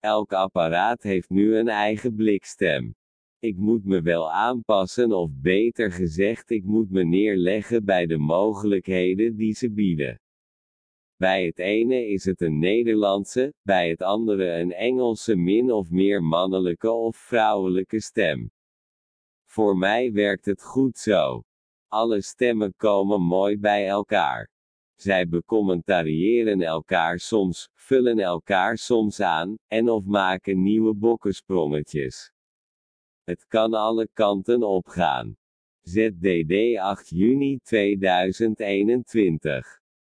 Elk apparaat heeft nu een eigen blikstem. Ik moet me wel aanpassen of beter gezegd ik moet me neerleggen bij de mogelijkheden die ze bieden. Bij het ene is het een Nederlandse, bij het andere een Engelse min of meer mannelijke of vrouwelijke stem. Voor mij werkt het goed zo. Alle stemmen komen mooi bij elkaar. Zij becommentariëren elkaar soms, vullen elkaar soms aan, en of maken nieuwe bokkensprongetjes. Het kan alle kanten opgaan. ZDD 8 juni 2021